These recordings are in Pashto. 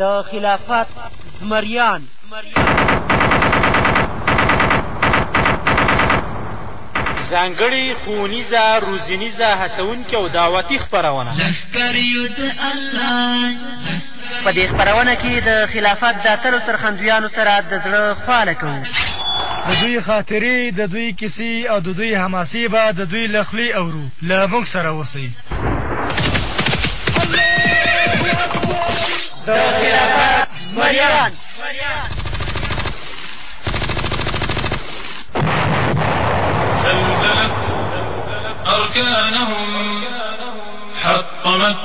د خلافت زمریان ځانګړي ښوونیزه روزنیزه هڅونکې او دعوتي خپرونه لښکر یو د الله په دې خپرونه کې د خلافت د اتلو سرښندویانو سره د زړه خواله کوو. د دوی خاطرې، د دوی کیسې او د دوی حماسې به د دوی له خولې اورو. له موږ سره اوسئ. د خلافت زمریان. زلزلت ارکانهم حطمت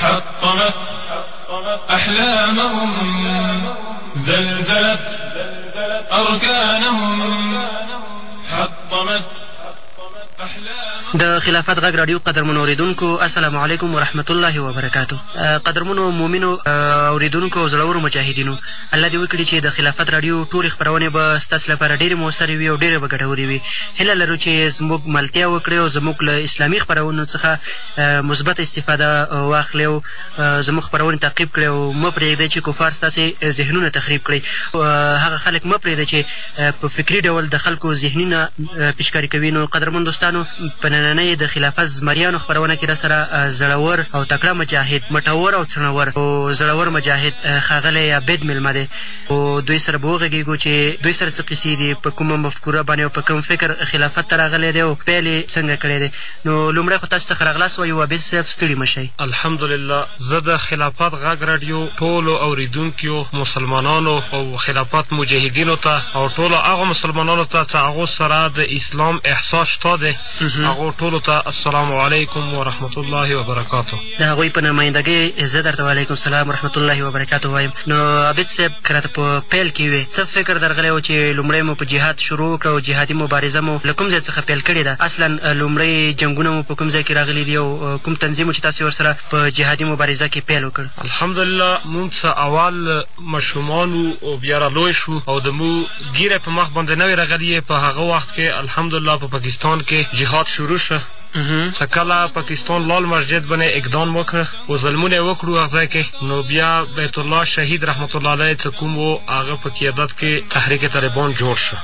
حطمت احلامهم زلزلت ارکانهم حطمت د خلافت غږ راډیو قدرمنو اورېدونکو السلام علیکم ورحمت الله وبرکاته قدرمنو مؤمنو اورېدونکو او زړورو مجاهدینو الله دې وکړي چې د خلافت راډیو ټولې خپرونې به ستاسو لپاره ډېرې مؤثرې وي او ډېرې به ګټورې وي هیله لرو چې زموږ ملتیا وکړئ او زموږ له اسلامي خپرونو څخه مثبته استفاده واخلئ او زموږ خپرونې تعقیب کړئ او مه پرېږدئ چې کفار ستاسې ذهنونه تخریب کړي. هغه خلک مه پرېږدئ چې په فکري ډول د خلکو ذهنونه پيچکاري کوي. نو قدرمن دوستانو! په نننۍ د خلافت زمريانو خپرونه کې راسره زړور او تکړه مجاهد، مټور او څڼور او زړور مجاهد ښاغلی عابد مېلمه دی. او دوی سره به وغږېږو چې دوی سره څه قصې دي، په کومه مفکوره باندې او په کوم فکر خلافت ته راغلی دی او پيل يې څنګه کړی دی. نو لومړی خو تاسو ته ښه راغلاست وایو عابد صاحب ستړي مه شئ. الحمدلله زه د خلافت غږ راډیو ټولو اوریدونکیو مسلمانانو او خلافت مجاهدینو ته او ټولو هغو مسلمانانو ته څه هغو سره د اسلام احساس شته دی هغو ټولو ته السلام علیکم ورحمت الله وبرکاته. د هغوی په نماینده ګۍ زه درته وعلیکم السلام ورحمت الله وبرکاته وایم. نو عابد صیب که راته په پیل کې وې څه فکر درغلی و چې لومړی مو په جهاد شروع وکړه او جهادي مبارزه مو له کوم ځای څخه پیل کړې ده؟ اصلا لومړی جنګونه مو په کوم ځای کې راغلي دي او کوم تنظیم و چې تاسې ورسره په جهادي مبارزه کې پیل وکړ؟ الحمدلله مونږ څه اول ماشومان وو او بیا را لوی شوو او د مو ږیره په مخ باندې نه وې رغلي په هغه وخت کې الحمدلله په پاکستان کې جهاد شروع شو. څه کله پاکستان لال مسجد باندې اقدام وکړ او ظلمونه یې وکړو هغه ځای کې نو بیا بیت الله شهید رحمت الله علیه څه کوم و هغه په قیادت کې تحریک طالبان جوړ شو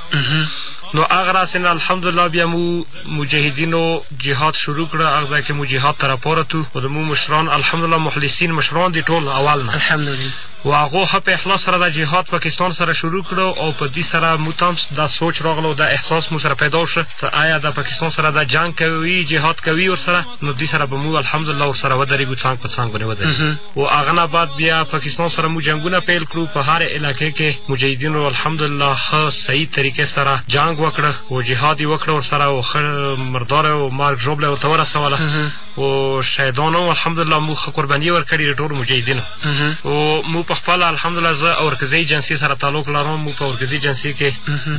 نو هغه راسې نه الحمدلله بیا مو مجاهدینو جهاد شروع کړه هغه ځای کې مو جهاد ته راپاره تو او د مو مشران الحمدلله مخلصین مشران دي ټول اول نه الحمدلله و هغو ښه په اخلاص سره دا جهاد پاکستان سره شروع کړو او په دي سره مو تام دا سوچ راغله او دا احساس مو سره پیدا شو څه آیا دا پاکستان سره دا جنګ کوي جهاد کوي ورسره نو دي سره به مو الحمدلله ورسره ودرېږو څنګ په څنګ باندې ودرېږو و هغه نه بعد بیا پاکستان سره مو جنګونه پیل کړو په هر علاقه کې مجاهدینو الحمدلله ښه صحیح طریقې سره جنګ وکړه او جهاد یې وکړه ورسره او ښه مردار او مرګ ژوبله ورته ورسوله او شهیدانو الحمدلله موږ ښه قرباني ورکړې د ټولو مجاهدینو او موږ په خپله الحمدلله زه اورکزۍ ایجنسۍ سره تعلق لرم موږ په اورکزۍ ایجنسۍ کې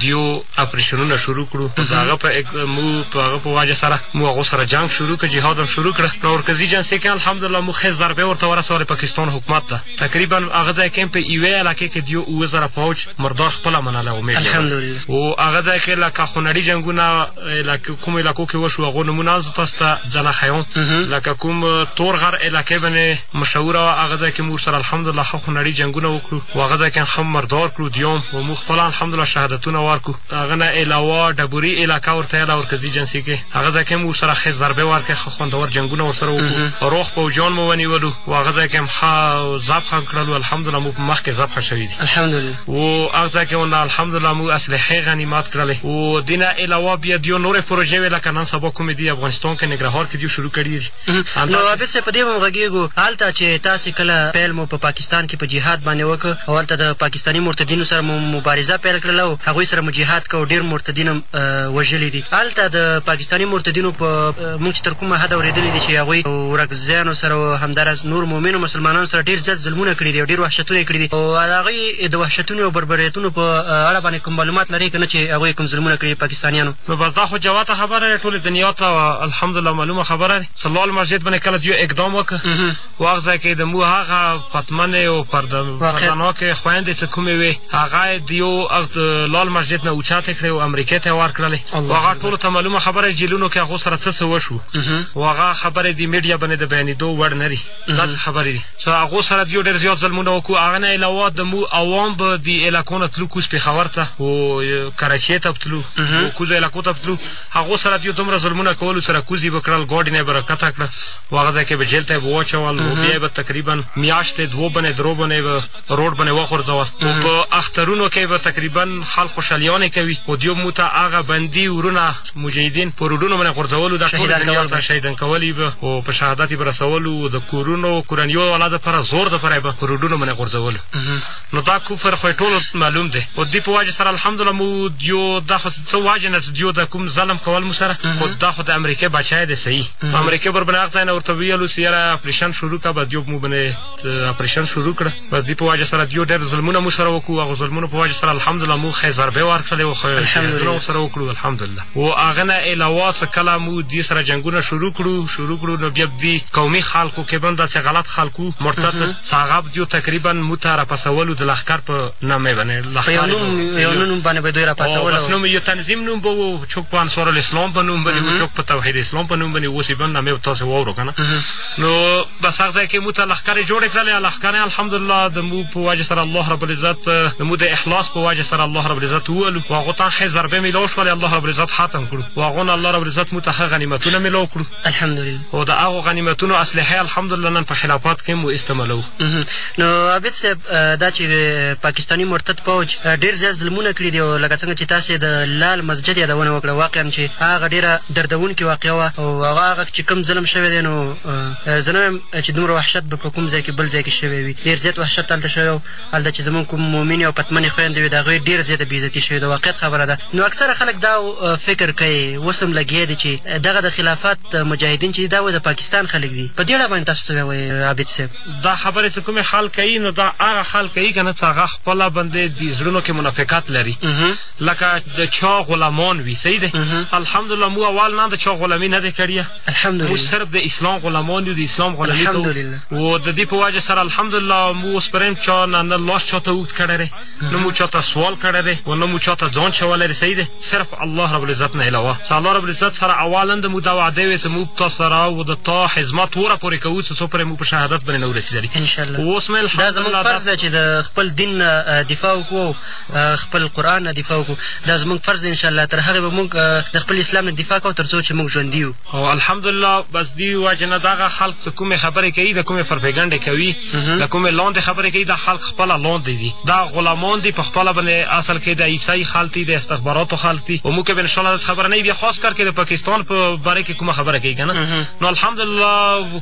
دیو اپریشنونه شروع کړو د هغه په موږ په هغه په وجه سره موږ هغو سره جنګ شروع کړ جهاد هم شروع کړه نو اورکزۍ ایجنسۍ کې الحمدلله موږ هېڅ ضربه ورته ورسولې پاکستان حکومت ته تقریبا هغه ځای کې په یوې علاقې کې دیو اووه زره فوج مردار خپله منلی او مېږ او هغه ځای کې لکه خونړي جنګونه علاقه کوم علاقو کې وشو هغو نمونه عرض تاسو ته جناح خیون لکه کوم تور غر علاقه باندې مشهوره وه هغه ځای کې مور سره الحمدلله ښه خونړي جنګونه وکړو و هغه ځای کې هم مردار کړو دیوم و موږ خپل الحمدلله شهادتونه ورکړو هغه نه علاوه ډبوري علاقه ورته یاده ورکه ځي جنسي کې هغه ځای کې هم ورسره ښې ضربې ورکې ښه خوندور جنګونه ورسره وکړو روغ پوجیان مو ونیولو و هغه ځای کې هم ښه ذبحه کړلو الحمدلله مو په مخ کې ذبحه شوي دي الحمدلله او هغه ځای کې ونه الحمدلله موږ اسلحې غنیمت کړلې او دینه علاوه بیا دیو نورې پروژې وې لکه نن سبا کومې دي افغانستان کې نګرهار کې دیو شروع کړي دي نو عابد صاحب په دې به هم غږېږو هلته چې تاسې کله پیل مو په پاکستان کې په جهاد باندې وکړ او هلته د پاکستاني مرتدینو سره مو مبارزه پیل کړله او هغوی سره مو جهاد کوه ډېر مرتدین هم وژلي دي هلته د پاکستاني مرتدینو په موږ چې تر کومه حده اورېدلي دي چې هغوی له اورکزیانو سره او همداراز نورو مؤمنو مسلمانانو سره ډېر زیات ظلمونه کړي دي او ډېر وحشتونه یې کړي دي او د هغوی د وحشتونو او بربریتونو په اړه باندې کوم معلومات لرې که نه چې هغوی کوم ظلمونه کړي دي پاکستانیانو. نو بس دا خو جوته خبره ده ټولې دنیا ته الحمدالله معلومه خبره ده چې لال مسجد باندې کله دیو اقدام وکړ. وخت ځای کې د مو هغه فتمنې او پردناکې خویندې چې کومې وې هغه یې د یو لال مسجد نه اوچتې کړې او امریکې ته یې ورکړلې او هغه ټولو ته معلومه خبره یې جیلونو کې هغو سره څه څه وشو او هغه خبرې د میډیا باندې د بیانېدو وړ نه دي داسې خبرې دي چې هغو سره د یو ډېر زیات ظلمونه وکړو هغه نه علاوه د مو عوام به د علاقو نه تلو کوز پېښور ته او کراچۍ ته به تلو کوزو علاقو ته به تلو هغو سره د یو دومره ظلمونه کولو سره کوز یې به کړل ګاډي نه یې به راکښته کړل و هغه ځای کې به جېل ته یې به واچول او بیا یې به تقریبا میاشتې دوه بنې درو بنې یې به روډ بنې وغورځول او په اخترونو کې به تقریبا خلک خوشالیانې کوي او دیو موږ ته هغه بندي ورونه مجاهدین په روډونو بنې غورځولو دا ټولې دنیا ته شهیدان کول یې به او په شهادت یې به رسولو او د کورونو کورنیو والا دپاره زور دپاره یې به په روډونو بنې غورځولو نو دا کفر خو ټولو معلوم دی او دی په واجه سره الحمدلله مو دیو دا خو څه واجه نه دیو دا کوم ظلم کول مو سره خو دا خو د امریکې بچای دی صحیح په امریکې بر بناغ ځای نه ورته ویلو چې یاره اپریشن شروع کا بس دیو مو باندې اپریشن شروع کړه بس دی په واجه سره دیو ډېر ظلمونه مو سره وکړو هغه ظلمونو په واجه سره الحمدلله مو خې ضربې ورکړلې او خې سره وکړو الحمدلله و هغه نه علاوه څه کله مو دی سره جنګونه شروع کړو شروع کړو نو بیا بدی قومی خلقو که بنده څه غلط خلقو مرتد څه هغه بدیو تقریبا مو ته را پسولو د لخکر په نامه بنه لخکر یو نوم یو نوم بنه به دوی را پسولو بس نوم یو تنظیم نوم به و چوک په انصار الاسلام په نوم بنه و چوک په توحید اسلام په نوم بنه و سی بنه مې تاسو وورو کنه نو بس حق دی که موږ ته لښکرې جوړې کړلې او لښکرې الحمدلله د موږ په وجه سره الله رب العزت د موږ د اخلاص په وجه سره الله رب العزت وولو و هغو ته ښې ضربې میلاو شولې الله رب العزت ختم کړو و هغو نه الله رب العزت موږ ته ښه غنیمتونه میلاو کړو الحمدلله او د هغو غنیمتونو اسلحې الحمدلله نن په خلافات کې مو استعمالوو نو عابد صاحب دا چې پاکستاني مرتد پوج ډېر زیات ظلمونه کړي دي او لکه څنګه چې تاسې د لال مسجد یادونه وکړه واقعا چې هغه ډېره دردونکې واقعه وه او هغه هغه چې کوم ظلم شوی دی نو زه نه وایم چې دومره وحشت به په کوم ځای کې بل ځای کې شوی وي، ډېر زیات وحشت هلته شوی او هلته چې زموږ کوم مؤمنې او پتمنې خویندې وې د هغوی ډېره زیاته بې عزتي شوې ده واقعیت خبره ده نو اکثره خلک دا فکر کوي اوس هم لګیا دي چې دغه د خلافت مجاهدین چې دي دا وایي د پاکستان خلک دي په دې اړه باندې تاسو څه وایئ عابد صاحب؟ دا خبرې چې کومې خلک کوي نو دا هغه خلک کوي که نه چې هغه خپله باندې د زړونو کې منافقت لري لکه د چا غلامان وي صحیح دی الحمدالله موږ اول نه د چا غلامي نه دی کړې الحمدلله موږ صرف د اسلام غلامان یو د اسلام غلامي کوو او د دې په وجه سره الحمدلله موږ اوس پریم چا نه نه لاس چاته اوږد کړی دی نه مو چاته سوال کړی دی او نه مو چاته ځان چولی دی صحیح دی صرف الله رب العزت نه علاوه چې الله رب العزت سره اولا د موږ دا وعده وې چې موږ تا سره او د تا خدمت وره پورې کوو څه څو پرې موږ په شهادت باندې نه ورسېدلي اوس مې دا زموږ فرض ده چې د خپل دین نه دفاع وکړو خپل قرآن نه دفاع وکړو دا زموږ فرض دی انشاءالله تر هغې به موږ د خپل اسلام نه دفاع کوو تر څو چې موږ ژوندي یو او الحمدلله بس دې وجې نه دغه خلق چې کومې خبرې کوي د کومې پرپېګنډې کوي د کومې لاندې خبرې کوي دا خلق خپله لاندې دي دا غلامان دي په خپله باندې اصل کې د عیسی خلق دي د استخباراتو خلق دي او موږ به انشاءالله داسې خبره نه وي بیا خاص کر کې د پاکستان په باره کې کومه خبره کوي که نه نو الحمدلله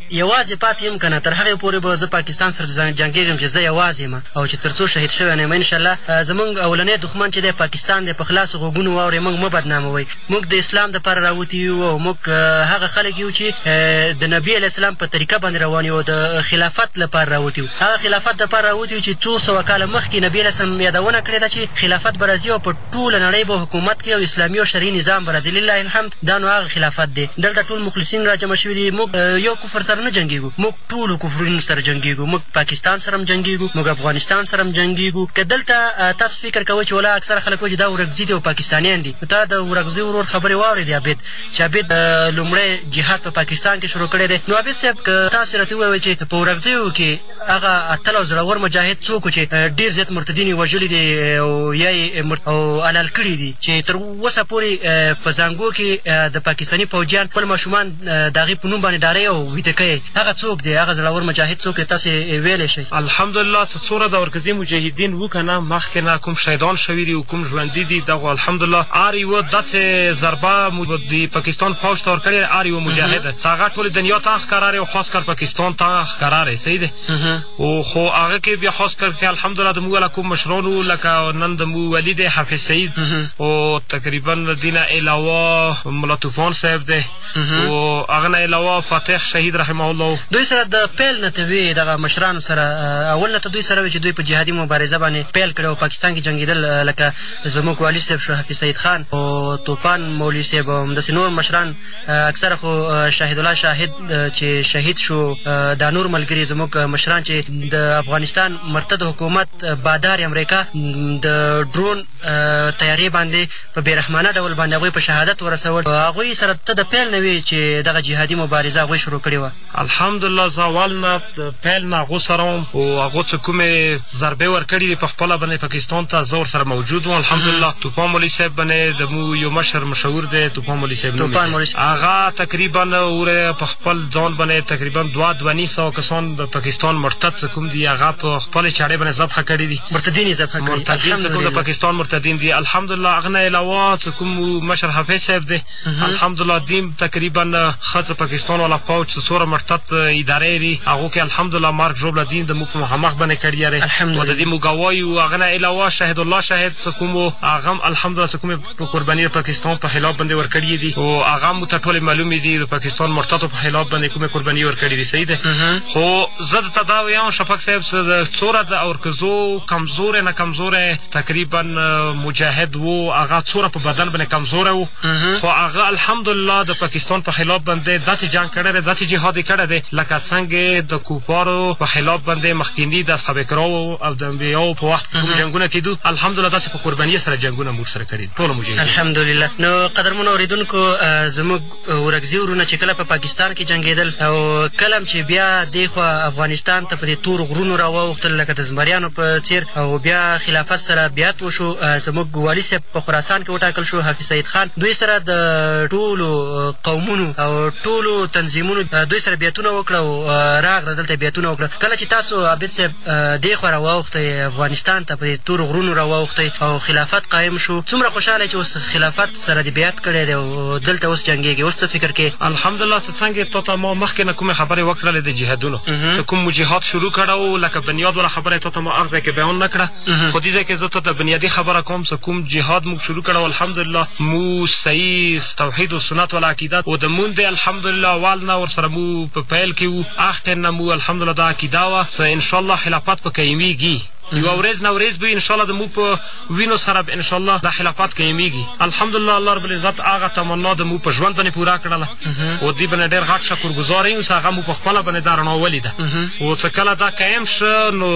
یوازې پاتې یم کنه تر هغې پورې به زه پاکستان سره جنګیږم چې زه یوازې یم او چې تر څو شهید شوی نه یم ان شاءالله زمونږ اولنی دښمن چې دی پاکستان دی په خلاصو غوږونو واورئ مونږ مه بدناموئ مونږ د اسلام لپاره راوتي یو او مونږ هغه خلک یو چې د نبي علیه السلام په طریقه باندې روان یو او د خلافت لپاره راوتي یو هغه خلافت لپاره راوتي یو چې څو سوه کاله مخکې نبي علیه السلام یادونه کړې ده چې خلافت به راځي او په ټوله نړۍ به حکومت کوي او اسلامي او شرعي نظام به راځي لله الحمد. دا نو هغه خلافت دی. دلته ټول مخلصین راجمع شوي دي. موږ یو کفر سره نه جنګېږو. موږ ټولو کفرونو سره جنګېږو. موږ پاکستان سره هم جنګېږو. موږ افغانستان سره هم جنګېږو. که دلته تاسو فکر کوئ چې ولا اکثره خلک وایي چې دا اورکزي دي او پاکستانیان دي، نو تا د اورکزي ورور خبرې واورېدې عابد، چې عابد لومړی جهاد په پاکستان کې شروع کړی دی. نو عابد صاحب که تاسو راته ووایئ چې په اورکزیو کې، هغه اتل او زړور مجاهد څوک و چې ډېر زیات مرتدین یې وژلي دي او یا یې او حلال کړي دي چې تر اوسه پورې په زانګو کې د پاکستاني پوځیان خپل ماشومان د هغې په نوم باندې ډاري او ویده کوي هغه څوک دی هغه زړور مجاهد څوک دی تاسې ویلی شئ الحمدلله څه څوره د اورکزي مجاهدین وو که نه مخکې نه کوم شهیدان شوي دي او کوم ژوندي دي دغو الحمدلله هر یوه داسې ضربه د پاکستان پوځ ته ورکړې هر یوه مجاهد هغه ټولې دنیا ته ښکاره او خاص کر پاکستان ته کرار یې صحیح دی او خو هغه کې بیا خاص کر کې الحمدلله د موږ له کوم مشرانو لکه نن د موږ ولي دی حافظ سعید او تقریبا د دې نه علاوه ملا طوفان صاحب دی او هغه نه علاوه فاتح شهید رحمه الله دوی سره د پیل نه ته وې دغه مشرانو سره اول نه ته دوی سره وې چې دوی په جهادي مبارزه باندې پیل کړی او پاکستان کې جنګېدل لکه زموږ والي صاحب شو حافظ سعید خان او طوفان مولوي صاحب او همداسې نور مشران اکثره خو شاهدالله شاهد چې شهید شو دا نور ملګري زموږ مشران چې د افغانستان مرتد حکومت بادار امریکا د ډرون تیارې باندې په بېرحمانه ډول باندې هغوی په شهادت ورسول هغوی سره ته د پیل نه وې چې دغه جهادي مبارزه هغوی شروع کړې وه الحمدالله زه اول نه پیل نه هغو سره وم او هغو څه کومې ضربې ورکړي دي په خپله باندې پاکستان ته زه ورسره موجود وم الحمدالله توپان مولوي صاحب باندې د مو یو مشر مشهور دی توپان مولوي صاحب نومې هغه تقریبا اوره په خپل ځان باندې تقریبا دوه دوه نیم سوه کسان د پاکستان مرتد څه کوم دي هغه په خپلې چاړې باندې ذبحه کړي دي مرتدین یې ذبحه کړي مرتدین څه کوم د پاکستان مرتدین دي الحمدالله هغه نه علاوه څه کوم مشر حافظ صاحب دی الحمدالله دیم تقریبا خځ پاکستان والا فوج څه څوره مرتد اداره یری هغو کې الحمدالله مرګ ژوبله دین د موږ په مخامخ بنې کړي یری او د دې موږ ګواه یو هغه نه علاوه شهید الله شهید څه کوم هغه هم الحمدالله څه کومې په قرباني پاکستان په خلاف باندې ورکړي دي او هغه هم ته ټولې معلومې دي د پاکستان مرتدو په خلاف باندې کومې قرباني ورکړي دي صحیح ده خو زه درته دا ویم شفق صاحب څوره د اورکزو کمزوری نه کمزوری تقریبا مجاهد وو هغه څوره په بدن باندې کمزوری وو خو هغه الحمدالله د پاکستان په خلاف باندې داسې جنګ کړی دی داسې جهاد یې کړی دی لکه څنګه د کفارو په خلاف باندې مخکیني د اصحاب کراو او د انبیاو په وخت کوم جنګونه کېدو الحمدالله داسې په قربانیه سره جنګونه موږ سره کړي دي ټولو مجاهدینو الحمدالله نو قدرمنو اورېدونکو زموږ اورکزي وروڼه چې کله په پاکستان کې جنګېدل او کله هم چې بیا دې خوا افغانستان ته په دې تورو غرونو را واوښتل لکه د زمریانو په څېر او بیا خلافت سره بیعت وشو زموږ والي صاحب په خراسان کې وټاکل شو حافظ سعید خان دوی سره د ټولو قومونو او ټولو تنظیمونو دوی سره بیعتونه وکړه او راغله دلته یې بیعتونه وکړه کله چې تاسو عابد صاحب دې خوا راواوښتی، افغانستان ته په دې تورو غرونو راواوښتی او خلافت قایم شو، څومره خوشحاله یې چې اوس خلافت سره دې بیعت کړی دی او دلته اوس جنګېږې، اوس څه فکر کې؟ الحمدالله ته څنګه یې؟ تاته ما مخکې نه کومې خبرې وکړلې د جهادونو، ته کوم مو جهاد شروع کړی و، لکه بنیاد والا خبره یې تاته ما هغه ځای کې بیان نه کړه، خو دې ځای کې زه تاته بنیادي خبره کوم څه کوم جهاد موږ شروع کړی و، الحمدالله موږ صحیح توحید او سنت والا عقیده او د مونځ دی الحمدالله اول نه ورسره موږ. په پیل کی وو اخ ټیم نه مو الحمدالله دا عقیده وه څه انشاالله خلافت په قیمیږی یوه وریځ نه وریځ به انشاالله د مو په وینو سره به انشاالله دا خلافت قیمیږی الحمدالله الله رب العزت هغه تمنا د مو په ژوند باندې پوره کړله او دی باندې ډیر غټ شکر ګزار یو څه هغه مو په خپله باندې دا رڼا ولیده او څه کله دا قیم شو نو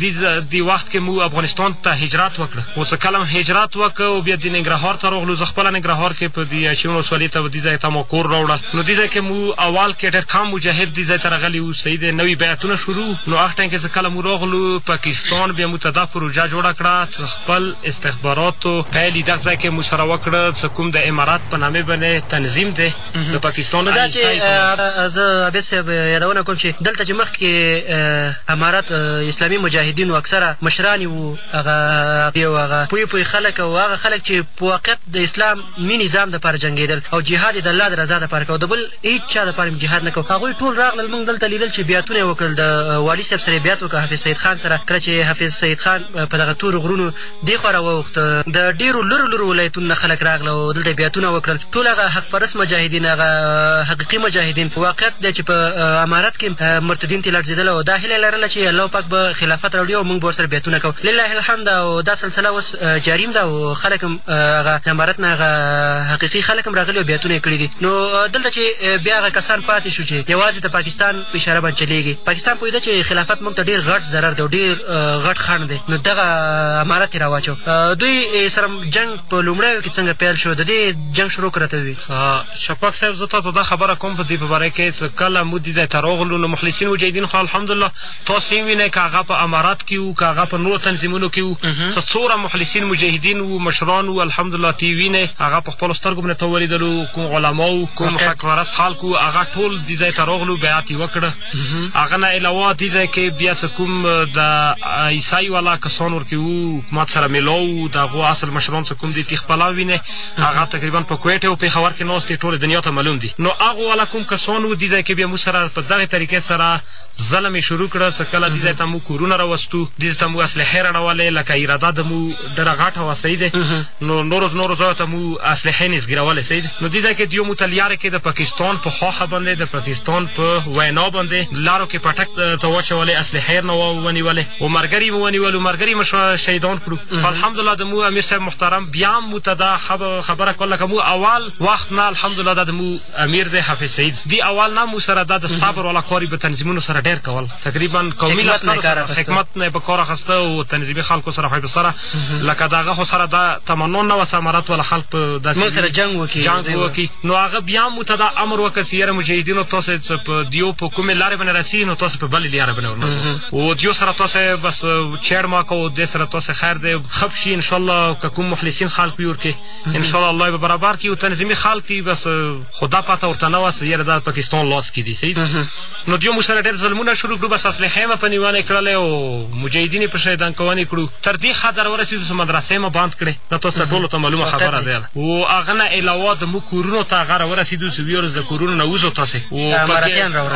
دی د دی وخت کې مو افغانستان ته هجرت وکړ او څه کلم هجرت وکړ او بیا دی ننګرهار ته راغلو زه خپله ننګرهار کې په دی اچین ولسوالۍ ته دی ځای ته ما کور راوړل نو دی ځای کې مو اول کې ډېر کم مجاهد دی ځای ته راغلي وو صحیح دی نوي بیعتونه شروع نو هغه ټایم کې څه کله مو راغلو پاکستان بیا مو ته دا پروژه جوړه کړه څه خپل استخباراتو پیل دغه ځای کې مو سره وکړ څه کوم د امارت په نامې باندې تنظیم دی د پاکستان دا چې زه عابد صاحب یادونه کوم چې دلته چې مخکې امارت اسلامي مجاهدینو اکثره مشران یې وو هغه یو هغه پوی پوی خلک او هغه خلک چې په واقعیت د اسلام مي نظام دپاره جنګېدل او جهاد یې د الله د رضا دپاره کوه د بل هېڅ چا دپاره مې جهاد نه کوه هغوی ټول راغلل موږ دلته لیدل چې بیعتونه یې وکړل د والي صاحب سره یې بیعت وکړ حافظ سید خان سره کله چې حافظ سید خان په دغه تورو غرونو دې خوا راواوښته، د ډېرو لرو لرو ولایتونو نه خلک راغله او دلته یې بیعتونه وکړل، ټول هغه حق پرست مجاهدین، هغه حقیقي مجاهدین، واقعیت دی چې په امارت کې مرتدین ترې لړزېدل او دا هیله یې لرله چې الله پاک به خلافت راوړي او موږ به ورسره بیعتونه کوو، لله الحمد او دا سلسله اوس جاري هم ده او خلک هم هغه د امارت نه هغه حقیقي خلک هم راغلي او بیعتونه یې کړي دي، نو دلته چې بیا هغه کسان پاتې شو چې یوازې د پاکستان. په اشاره باندې چلېږي. پاکستان پوهېده چې خلافت موږ ته ډېر غټ ضرر دی او ډېر غټ خنډ دی، نو دغه امارت یې راواچو. دوی سره جنګ په لومړیو کې څنګه پیل شو، د دې جنګ شروع که راته ووي؟ شفق صاحب زه تاته دا خبره کوم په دې په باره کې چې کله موږ دې ځای ته راغلو نو مخلصین مجاهدین خو الحمدالله تاسو یې وینئ که هغه په امارت کې وو که هغه په نورو تنظیمونو کې وو څه څومره مخلصین مجاهدین وو مشران وو الحمدالله ته یې وینئ هغه خپلو سترګو مې ته ولیدلو کوم علما وو کوم حق پرست خلک وو هغه ټول دې ځای ته راغلو بیعت یې وکړ هغه نه علاوه دې ځای کې بیا څه کوم د عیسی والا کسان ورکې وو حکومت سره میلاو وو د هغو اصل مشران څه کوم دي تی خپلا وینې هغه تقریبا په کویټې او پېښور کې ناست دي ټولې دنیا ته معلوم دي نو هغو والا کوم کسان وو دې ځای کې بیا موږ سره په دغې طریقې سره ځله مې شروع کړه څه کله دي ځای ته مو کورونه راوستو دي ځای ته مو اسلحې راړولې لکه اراده د مو ډېره غټه وه صحیح دی نو نورو نورو ځایو ته مو اسلحې نېزګیرولې صحیح دی نو دي ځای کې دیو مو ته لیاره کې د پاکستان په خواښه باندې د پاکستان په وینا باندې لارو کې پټک ته واچولې اسلحې نه ونیولې او مرګري مو ونیولو مرګري مو شهیدان کړو خو الحمدلله د مو امیر صاحب محترم بیا مو ته دا خبره کوله که مو اول وخت نه الحمدلله دا د مو امیر دی حافظ سعید دی اول نه مو سره دا د صبر والا کاری په تنظیمونو سره ډیر کول تقریبا قومي لښکر سره حکمت نه په کار اخسته او تنظیمي خلکو سره حیب سره لکه دغه خو سره دا تمنا نه وسه امارت ولا خلک په داسې مو سره جنگ وکي جنگ وکي نو هغه بیا مو ته دا امر وکړ چې یاره مجاهدینو تاسو په دیو په کومې لارې باندې رسی نو تاسو په بلې لارې باندې ورنه او دیو سره تاسو بس چیړ ما کو د سره تاسو خیر دی خب شي ان شاء الله که کوم مخلصین خلک وي ورکه انشاءالله الله به برابر کړي او تنظیمي خلک دي بس خدا پته ورته نه وه چې یاره دا پاکستان لاس کې دي صحیح نو دیو موږ سره ډېر ظلمونه شروع کړو بس اصلحه یې مه په نیونه کړلې او مجاهدین یې په شهیدان کوونې کړو تر دې حده راورسېدو چې مدرسې مه بند کړې دا تاسو ته ټولو ته معلومه خبره ده او هغه نه علاوه د موږ کورونو ته هغه راورسېدو چې ویارو د کورونو نه وځو تاسې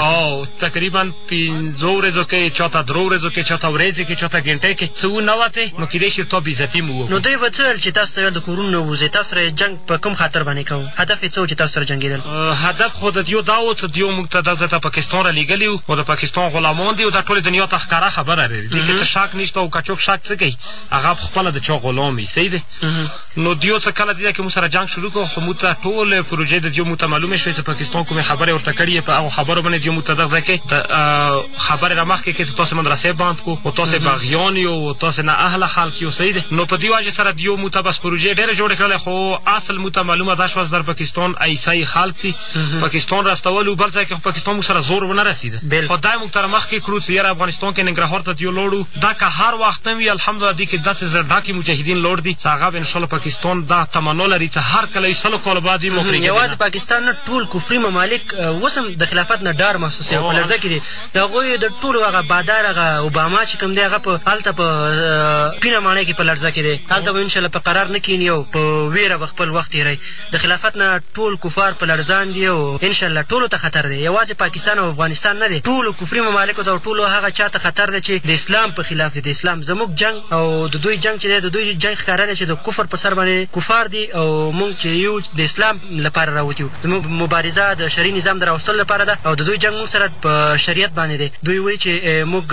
او تقریبا پنځو ورځو کې چاته درو ورځو کې چاته ورېځې کې چاته ګېنټۍ کې څه و نه وتې نو کېدای شي تا بېعزتي مو وکړو. نو دوی به څه ویل چې تاسو ته ویل د کورونو نه ووځئ تاسو سره یې جنګ په کوم خاطر باندې کوو هدف یې څه و چې تاسو سره جنګېدل. هدف خو د دیو دا و څه دیو موږ ته دا ځای ته پاکستان را لېږلي یو او د پاکستان غلامان دي او دا ټولې دنیا ته ښکاره خبره ده دې کې څه شک نشته او که چوک شک څه کوي هغه پخپله د چا غلام وي صحیح دې. نو ديو څه کله ديده کې مو سره جنګ شروع کړ خو مو ته ټولې پروژې د ديو مو ته معلومې شوې څه پاکستان کومې خبرې ورته کړي يې په هغو خبرو باندې ديو مو ته دغه ځای کې ته خبرې را مخکې کړې څه تاسې مدرسې بند کو او تاسې بغيان يو او تاسې نه اهل خلق يو صحيح دی نو په دي وجې سره ديو مو ته بس پروژې ډېرې جوړې کړلې خو اصل مو ته معلومه دا شوه زدر پاکستان عيسائي خلق دي پاکستان راستول و بل ځای کې خو پاکستان موږ سره زور ونه رسید خو دا موږ تر مخکې کړو چې یاره افغانستان کې ننګرهار ته دیو لوړو دا که هر وخت هم وي الحمدلله دې کې داسې زړه ډاکې مجاهدین لوړ دي چې هغه به انشاءالله پاکستان دا تمنا لري چې هر کله یې سلو کالو بعد وي یوازې پاکستان نه ټول کفري ممالک اوس هم د خلافت نه ډار محسوسوي په لړزه کې دي د هغوی د ټولو هغه بادار هغه اوباما چې کوم دی هغه په هلته په پینه ماڼۍ کې په لړزه کې دی هلته به انشاءالله په قرار نه کښېني او په ویره به خپل وخت تېروي د خلافت نه ټول کفار په لړزان دي او ان شاء الله ټولو ته خطر دی یوازې پاکستان او افغانستان نه دی ټولو کفري ممالکو ته او ټولو هغه چا ته خطر دی چې د اسلام په خلاف دي د اسلام زموږ جنګ او د دوی جنګ چې دی د دوی جنګ ښکاره دی چې د کفر په سر باندې کفار دي او موږ چې یو د اسلام لپاره راوتي یو زموږ مبارزه د شرعي نظام د راوستلو لپاره ده او د دوی جنګ موږ سره په شریعت باندې دی دوی وایي چې موږ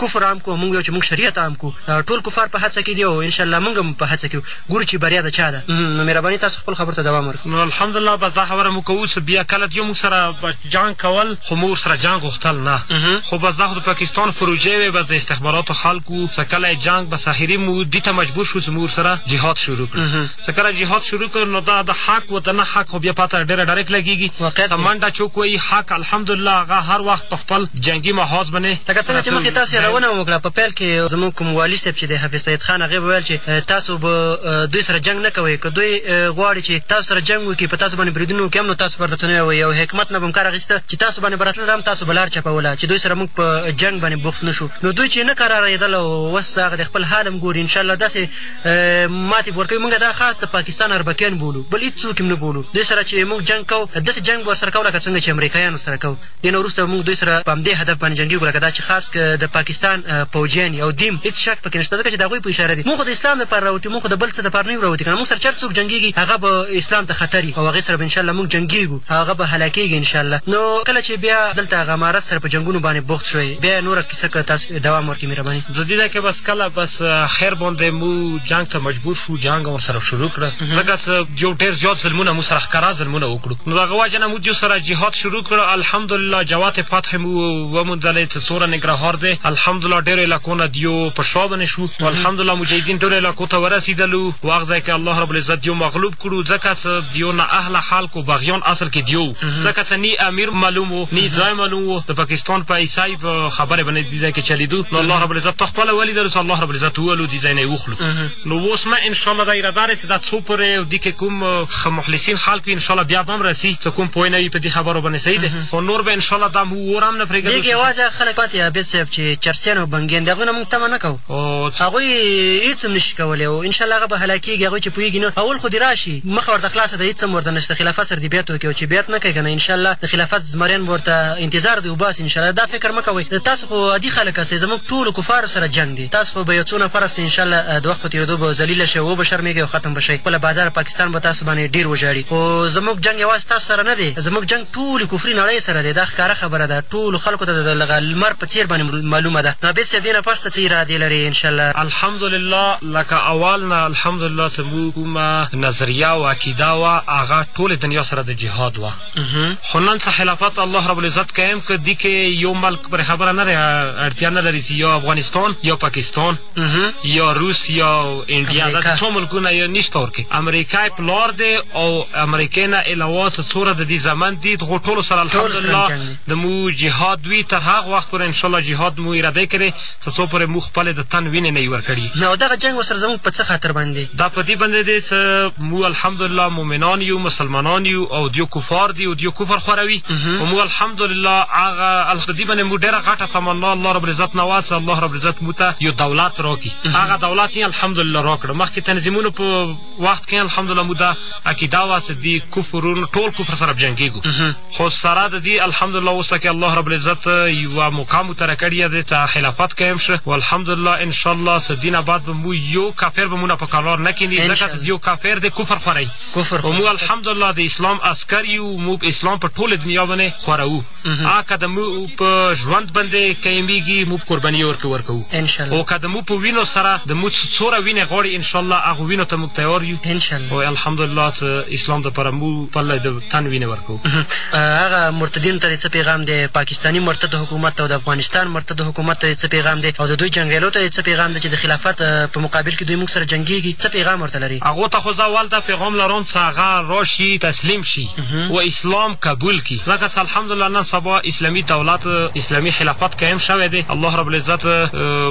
کفر عام کړو او موږ وایو چې موږ شریعت عام کړو ټول کفار په هڅه کې دي او ان شاء الله موږ هم په هڅه کې یو ګورو چی بریا د چا ده نو مهربانی تاسو خپل خبرو ته دوام ورکړی. نو الحمدالله بس دا خبره موږ کوو څه بیا کله دیو موږ سره بس جنګ کول خو موږ ورسره جنګ غوښتل نه خو بس دا خو د پاکستان فروجی وی بس د استخباراتو خلک وو څه کله یې جنګ بس اخیری موږ دی ته مجبور شو څه موږ ورسره جهاد شروع کړ څه کله جهاد شروع کړ نو دا د حق و د نه حق خو بیا پته ډیره ډریک لګیږی څه منډه چوک وایی حق الحمدالله هغه هر وخت په خپل جنګي محاذ به نۀ لکه څنګه چې مخکې تاسو یادونه هم وکړه، په پیل کې زموږ کوم والي صاحب چې دی حفیظ سید خان هغۀ به ویل چې تاسو به دوی سره جنګ نۀ کوئ، که دوی غواړي چې تاسو سره جنګ وکړي، په تاسو باندې بریدونه وکړي هم نو تاسو ورته څه نۀ وایئ او حکمت نه به هم کار اخیسته چې تاسو باندې به راتلل هم تاسو به لار چپوله چې دوی سره موږ په جنګ باندې بوخت نۀ شو نو دوی چې نۀ کرارېدل او اوس هغه دی خپل حال هم ګوري ان شاءالله داسې ماتې به ورکوي مونږ دا خاص د پاکستان اربکیان بولو بل هیڅ څوک هم نۀ بولو دوی سره چې مونږ جنګ کوو داسې جنګ به ورسره کوو لکه څنګه چې امریکایانو سره کوو. دې نه وروسته به موږ دوی سره په همدې هدف باندې جنګېږو لکه دا چې خاص که د پاکستان پوجيان يي او ديم هيڅ شک پکې نشته ځکه چې د هغوی په اشاره دي موږ خو د اسلام لپاره راوتي موږ خو د بل څه لپاره نه يو راوتي کنه موږ سره چې هر څوک جنګېږي هغه به اسلام ته خطر يي او هغې سره به انشاالله موږ جنګېږو او هغه به هلاکېږي انشاالله نو کله چې بيا دلته هغه امارت سره په جنګونو باندې بوخت شوئ بيا يې نوره کيسه که تاسو دوام ورکړئ مهرباني. جديده که بس کله بس اخر باندې مو جنګ ته مجبور شو جنګ ورسره شروع کړ ځکه څه يو ډېر زيات ظلمونه مو سره ښکاره ظلمونه وکړو. نو د هغه وجه نه مو ديو سره جهاد شروع کړ الحمدالله جوات فتح مو وموندلې څه څوره ننګرهار دې الحمدالله ډېرو علاقو نه ديو په شا بنې شو او الحمدالله مجاهدين ډېرو علاقو ته ورسيدلو او هغه ځای کې الله رب العزت ديو مغلوب کړو ځکه څه ديو نا اهله خلق او بغيان اصل کې ديو ځکه څه ني امير معلوم وو ني ځای معلوم وو د پاکستان په عيسای په خبره بنې دي ځای کې چليدو نو الله رب العزت ته خپله وليدلو څه الله رب العزت وولو دي ځای نه وخلو نو اوس نه انشاالله دا اراده لري چې دا څو پورې او دي کې کوم خه مخلصین خلق وي انشاالله بیا به هم راسي که کوم پوه نه وي په دې خبرو باندې صحیح دی خو نور به انشاالله دا مو اور هم نه پرېږدو دې کې یوازې هغه خلک پاتې عابد صاحب چې چرسیان او بنګیان دي هغوی نه موږ تمه نه کوو هغوی هېڅ هم نشي کولی او انشاالله هغه به هلاکېږي هغوی چې پوهېږي نه اول خو دې راشي مخه ورته خلاصه ده هېڅ هم ورته نشته خلافت سره دې بیعت وکړي او چې بیعت نه کوي که نه انشاالله د خلافت زمریان به ورته انتظار دې وباسي انشاالله دا فکر مه کوئ تاسو خو عادي خلک هستئ زموږ ټولو کفارو سره جنګ دی تاسو خو به یو څو نفره ستئ انشاالله د وخت په تیریدو به ذلیله شئ او وبه شرمیږئ او ختم به شئ خپله باداره پاکستان به تاسو باندې ډیر وژاړي خو زموږ جنګ یوازې تاسو سره نه دی زموږ جنګ ټولې کفري نړۍ سره دی دا ښکاره خبره ده ټولو خلکو ته د لغه لمر په څیر باندې معلومه ده نو عبید صیب دې نه پس ته څه ارادې لرې انشاالله. الحمدالله لکه اول نه الحمدالله زموږ کومه نظریه او عقیده وه هغه ټولې دنیا سره د جهاد وه. خو نن څه خلافت الله رب العزت قایم کړ دی کې یو ملک پر خبره نه دی اړتیا نه لري چې یا افغانستان یا پاکستان یا روس یا انډیا دا څو ملکونه یا نشته ورکې امریکا پلار دی او امریکې نه علاوه څه څوره د دې زمن دي دغو ټولو سره الحمدلله د مو جهاد وي تر هغه وخت پورې انشاءالله جهاد مو اراده کړې تر څو پورې موږ خپلې د تن وینې نه یي ورکړي. نو او دغه جنګ ورسره زموږ په څه خاطر باندې؟ دا په دې باندې دی څه موږ الحمدلله مؤمنان یو، مسلمانان یو او دیو کفار دي او دیو کفر خوروي او موږ الحمدلله هغه په دې باندې موږ ډېره غټه تمنا الله رب العزت نه وه څه الله رب العزت موږ ته یو دولت راکړي. هغه دولت یي الحمدلله راکړ. مخکې تنظیمونو په وخت کې الحمدلله موږ دا عقیده وه څه دي کفر ټول کفر سره به جنګېږو. خو سره د دي الحمدالله اوسه که الله رب العزت يوه موقع مو تره کړي دي ته خلافت قايم شه والحمدالله انشاالله ته دين اباد به مو يو کافر به مونه په کالار نه کيني ځکه ته ديو کافر دي کفر خوري کفر مو الحمدالله د اسلام عسکر يو مو اسلام په ټوله دنيا باندې خورو ا که د مو په ژوند باندې قايميږي مو قرباني ورکو ورکو انشاالله او که د مو په وينو سره د مو څوره وينه غواړي انشاالله هغه وينو ته مو تيار يو انشاالله او الحمدالله ته اسلام د پر مو په تن وینه ورکوو. هغه مرتدینو ته دې څه پیغام دی؟ پاکستاني مرتد حکومت ته او د افغانستان مرتد حکومت ته دې څه پیغام دی؟ او د دوی جنګیالو ته دې څه پیغام دی چې د خلافت په مقابل کې دوی موږ سره جنګیږي؟ څه پیغام ورته لرې؟ هغو ته خو زه اول دا پیغام لروم چې هغه راشي تسلیم شي و اسلام قبول کړي ځکه چې الحمدالله نن سبا اسلامي دولت اسلامي خلافت قایم شوی دی الله رب العزت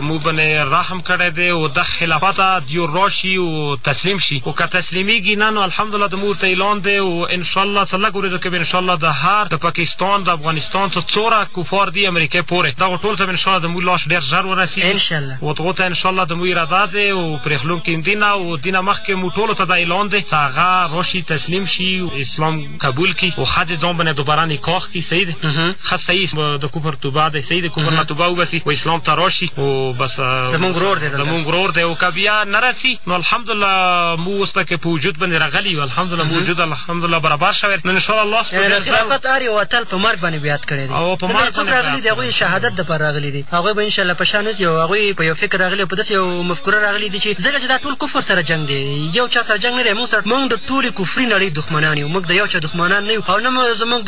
موږ باندې رحم کړی دی اودخلافت دیور راشی اوتسلیم شی اوکه تسلیمیږی نه نو الحمدالله دموږ ورته اعلان دی او انشاالله څه لږ وریځو کی به انشاالله دهر دپاکستان دافغانستان څه څوره کفار دی امریکه پوری دغو ټول ته به انشاالله دموږ لاش ډیر ژر ورسیږی اودغو ته انشاالله دموږ اراده دی او پریخلونکی هم دی نه او دینه مخکی موږ ټولو ته دا اعلان دی څه هغه راشی تسلیم شی اسلام قبول کی او ښه دی ځان بنه دوباره نکاح کی صحیح دی ښه صحیح د کفر توبه دی صحیح دی کفر نه توبه وباسی او اسلام ته راشی او بس زمونږ ورور دی دلته زمونږ ورور دی او که بیا نه راڅی نو الحمدالله مو اوس پکې په وجود باندې راغلی یو الحمدالله مو وجود الحمدالله برابر شوی نو ان شاءالله الله سبحانه وتعالی خلافت ار یو اتل په مرګ باندې بیعت کړی دی او په مرګ باندې څوک راغلی دی هغوی شهادت د پر راغلی دی هغوی به ان شاءالله په شا نه ځي او هغوی په یو فکر راغلی او په داسې یو مفکوره راغلی دی چې ځکه چې دا ټول کفر سره جنګ دی یو چا سره جنګ نه دی مونږ سره مونږ د ټولې کفري نړۍ دښمنان یو مونږ د یو چا دښمنان نه یو او نه زمونږ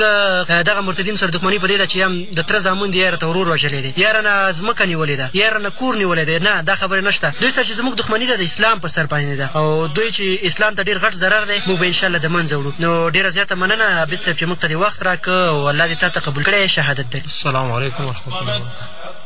دغه مرتدین سره دښمني په دې ده چې یا د تره زامن دي یا راته ورور وژلی دی یا رانه ځمکه نیولې ده یا رانه کور نیولی دی نه دا خبرې نه شته دوی سره چې زمونږ دښمني ده د اسلام په سر باندې ده او دوی چې اسلام ته ډېر غټ ضرر دی مونږ به ان شاءالله د منځه وړو نو ډېره زیاته مننه عابد صاحب چې مونږ ته دې وخت راکړ او الله دې تاته قبول کړی شهادت درکړي. السلام علیکم ورحمت الله وبرکاته.